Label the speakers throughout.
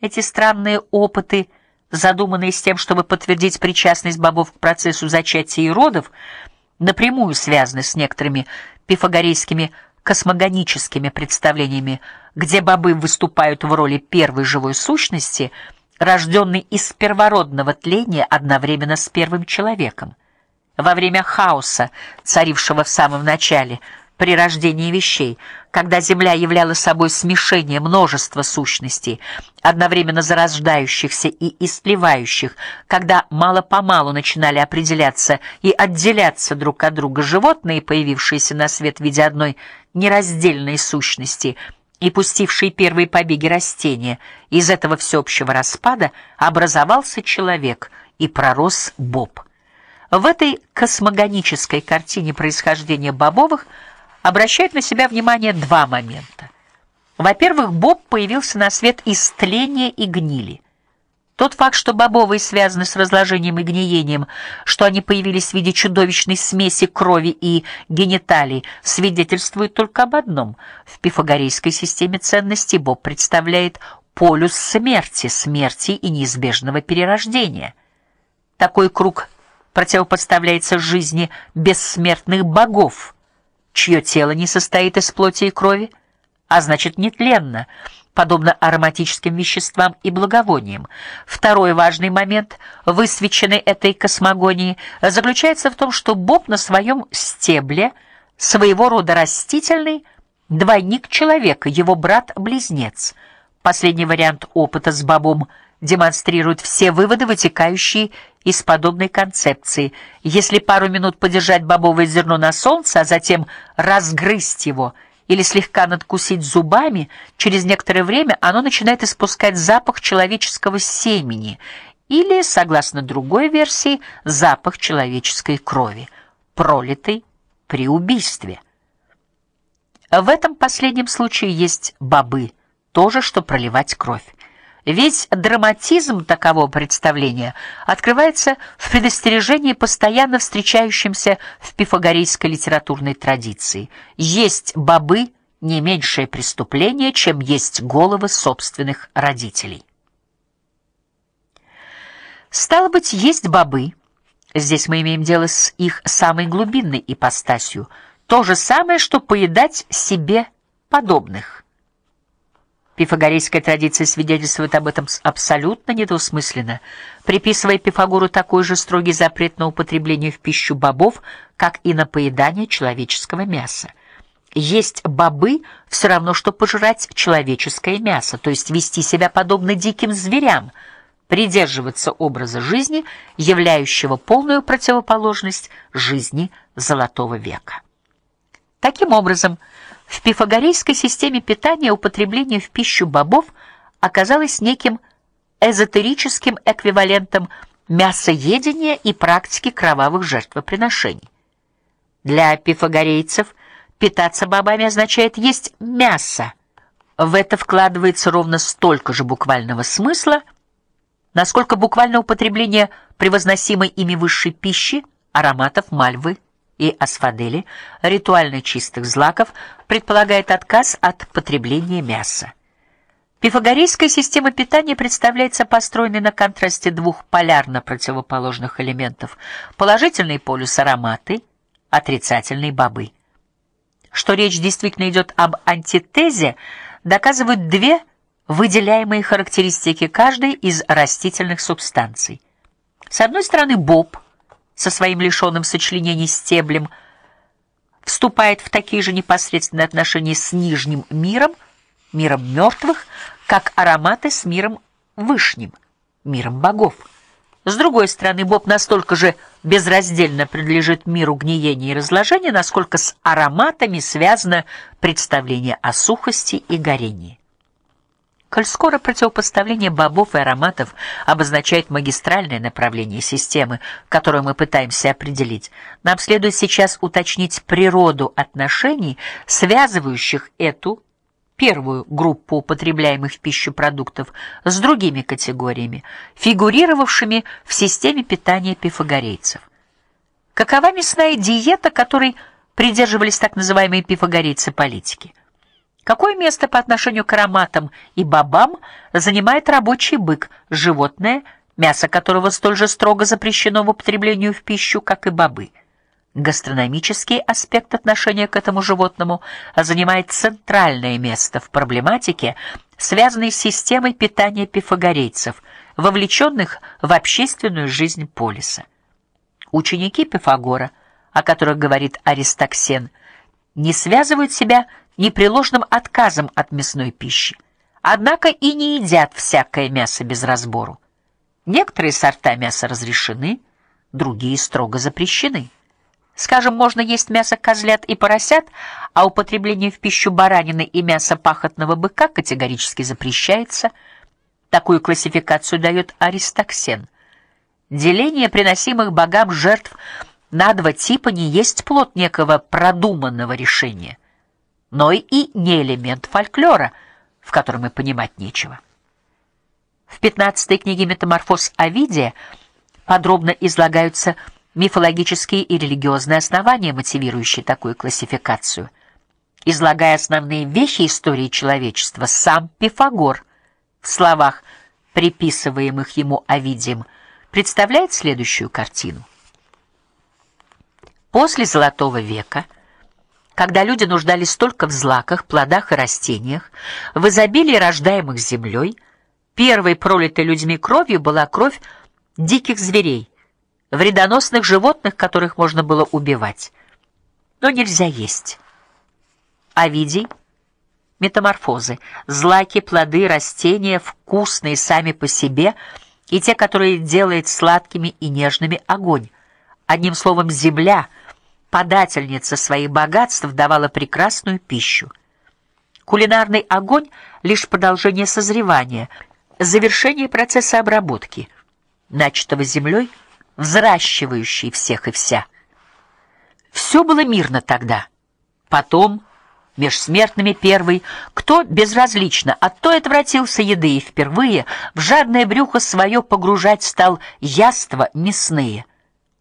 Speaker 1: Эти странные опыты, задуманные с тем, чтобы подтвердить причастность бобов к процессу зачатия и родов, напрямую связаны с некоторыми пифагорейскими космогоническими представлениями, где бобы выступают в роли первой живой сущности, рожденной из первородного тления одновременно с первым человеком. Во время хаоса, царившего в самом начале, при рождении вещей, когда земля являла собой смешение множества сущностей, одновременно зарождающихся и истлевающих, когда мало-помалу начинали определяться и отделяться друг от друга животные, появившиеся на свет в виде одной нераздельной сущности, и пустившие первые побеги растения, из этого всеобщего распада образовался человек и пророс боб. В этой космогонической картине происхождения бобовых – обращают на себя внимание два момента. Во-первых, боб появился на свет из тления и гнили. Тот факт, что бобовые связаны с разложением и гниением, что они появились в виде чудовищной смеси крови и гениталий, свидетельствует только об одном: в пифагорейской системе ценностей боб представляет полюс смерти, смерти и неизбежного перерождения. Такой круг противопоставляется жизни бессмертных богов чье тело не состоит из плоти и крови, а значит нетленно, подобно ароматическим веществам и благовониям. Второй важный момент, высвеченный этой космогонией, заключается в том, что боб на своем стебле своего рода растительный двойник человека, его брат-близнец. Последний вариант опыта с бобом демонстрирует все выводы, вытекающие из подобной концепции. Если пару минут подержать бобовое зерно на солнце, а затем разгрызть его или слегка надкусить зубами, через некоторое время оно начинает испускать запах человеческого семени или, согласно другой версии, запах человеческой крови, пролитой при убийстве. В этом последнем случае есть бобы, то же, что проливать кровь. Весь драматизм такового представления открывается в предостережении, постоянно встречающемся в пифагорейской литературной традиции. Есть бобы не меньшее преступление, чем есть головы собственных родителей. Стало быть, есть бобы. Здесь мы имеем дело с их самой глубинной ипостасью, то же самое, что поедать себе подобных. Пифагорейская традиция свидетельствует об этом абсолютно недвусмысленно, приписывая Пифагору такой же строгий запрет на употребление в пищу бобов, как и на поедание человеческого мяса. Есть бобы все равно что пожирать человеческое мясо, то есть вести себя подобно диким зверям, придерживаться образа жизни, являющего полную противоположность жизни золотого века. Таким образом, в пифагорейской системе питания употребление в пищу бобов оказалось неким эзотерическим эквивалентом мясоедения и практики кровавых жертвоприношений. Для пифагорейцев питаться бобами означает есть мясо. В это вкладывается ровно столько же буквального смысла, насколько буквально употребление превозносимой ими высшей пищи, ароматов мальвы и асфадели, ритуально чистых злаков, предполагает отказ от потребления мяса. Пифагорейская система питания представляется построенной на контрасте двух полярно противоположных элементов: положительный полюс ароматы, отрицательный бобы. Что речь действительно идет об антитезе, доказывают две выделяемые характеристики каждой из растительных субстанций. С одной стороны, боб со своим лишенным сочленений стеблем вступает в такие же непосредственные отношения с нижним миром, миром мертвых, как ароматы с миром высшим, миром богов. С другой стороны, Бог настолько же безраздельно принадлежит миру гниения и разложения, насколько с ароматами связано представление о сухости и горении. Коль скоро противопоставление бобов и ароматов обозначает магистральное направление системы, которую мы пытаемся определить, нам следует сейчас уточнить природу отношений, связывающих эту первую группу употребляемых в пищу продуктов с другими категориями, фигурировавшими в системе питания пифагорейцев. Какова мясная диета, которой придерживались так называемые пифагорейцы-политики? Какое место по отношению к ароматам и бобам занимает рабочий бык, животное, мясо которого столь же строго запрещено в употреблению в пищу, как и бобы? Гастрономический аспект отношения к этому животному занимает центральное место в проблематике, связанной с системой питания пифагорейцев, вовлеченных в общественную жизнь полиса. Ученики Пифагора, о которых говорит Аристоксен, не связывают себя непреложным отказом от мясной пищи. Однако и не едят всякое мясо без разбору. Некоторые сорта мяса разрешены, другие строго запрещены. Скажем, можно есть мясо козлят и поросят, а употребление в пищу баранины и мяса пахотного быка категорически запрещается. Такую классификацию дает Аристоксен. Деление приносимых богам жертв на два типа не есть плод некого продуманного решения – но и не элемент фольклора, в котором и понимать нечего. В 15 книге Метаморфоз Овидия подробно излагаются мифологические и религиозные основания, мотивирующие такую классификацию. Излагая основные вехи истории человечества, сам Пифагор в словах, приписываемых ему Овидием, представляет следующую картину. После Золотого века когда люди нуждались только в злаках, плодах и растениях, в изобилии рождаемых землей, первой пролитой людьми кровью была кровь диких зверей, вредоносных животных, которых можно было убивать, но нельзя есть. Овидий метаморфозы, злаки, плоды, растения вкусные сами по себе, и те, которые делает сладкими и нежными огонь. Одним словом, земля подательница своих богатств давала прекрасную пищу. Кулинарный огонь лишь продолжение созревания, завершение процесса обработки, начатого землей, взращивающей всех и вся. Все было мирно тогда. Потом меж смертными первый, кто безразлично, а то отвратился еды и впервые в жадное брюхо свое погружать стал яства мясные.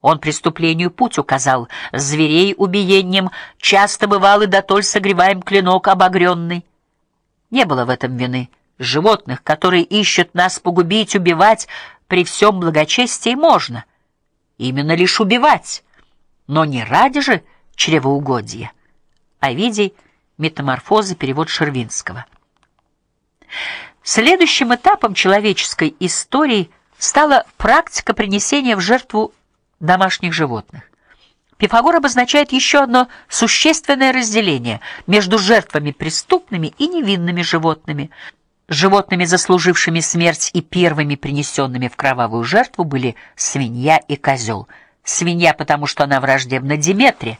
Speaker 1: Он преступлению путь указал, зверей убиением часто бывал и дотоль согреваем клинок обогренный. Не было в этом вины. Животных, которые ищут нас погубить, убивать при всем благочестии можно. Именно лишь убивать, но не ради же чревоугодия. Овидий Метаморфозы, перевод Шервинского. Следующим этапом человеческой истории стала практика принесения в жертву домашних животных. Пифагор обозначает еще одно существенное разделение между жертвами преступными и невинными животными. Животными, заслужившими смерть и первыми принесенными в кровавую жертву были свинья и козел. Свинья, потому что она враждебна Деметре.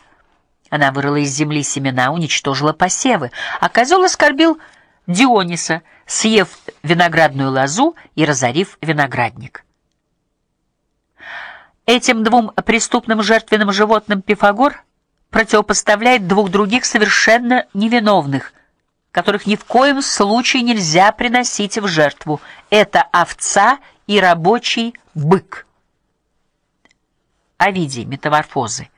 Speaker 1: Она вырыла из земли семена, уничтожила посевы, а козел оскорбил Диониса, съев виноградную лозу и разорив виноградник. Этим двум преступным жертвенным животным Пифагор противопоставляет двух других совершенно невиновных, которых ни в коем случае нельзя приносить в жертву. Это овца и рабочий бык. Овидий метаморфозы.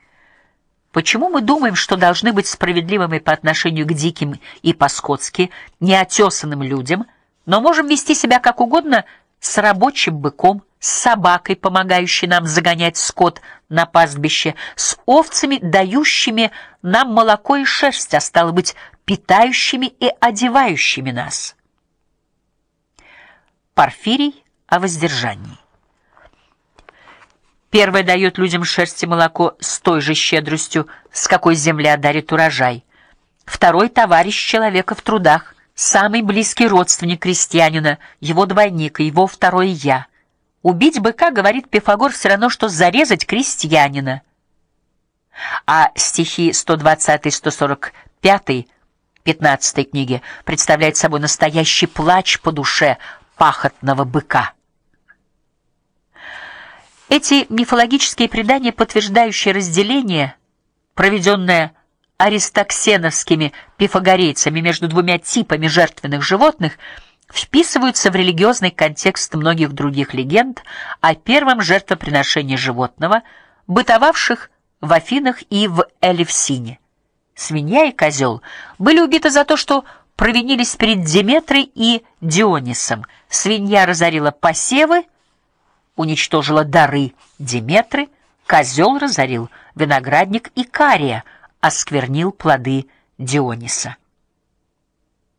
Speaker 1: Почему мы думаем, что должны быть справедливыми по отношению к диким и по-скотски неотесанным людям, но можем вести себя как угодно с рабочим быком? С собакой, помогающей нам загонять скот на пастбище, с овцами, дающими нам молоко и шерсть, а стало быть, питающими и одевающими нас. Порфирий о воздержании. Первое дает людям шерсть и молоко с той же щедростью, с какой земля дарит урожай. Второй товарищ человека в трудах, самый близкий родственник крестьянина, его двойник, его второе я. Убить быка, говорит Пифагор, все равно что зарезать крестьянина. А стихи 120-145 15 книги представляют собой настоящий плач по душе пахотного быка. Эти мифологические предания, подтверждающие разделение, проведенное аристоксеновскими пифагорейцами между двумя типами жертвенных животных, вписываются в религиозный контекст многих других легенд о первом жертвоприношении животного, бытовавших в Афинах и в Элевсине. Свинья и козел были убиты за то, что провинились перед Деметрой и Дионисом. Свинья разорила посевы, уничтожила дары Деметры, козел разорил виноградник и Кария, осквернил плоды Диониса.